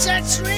That's right.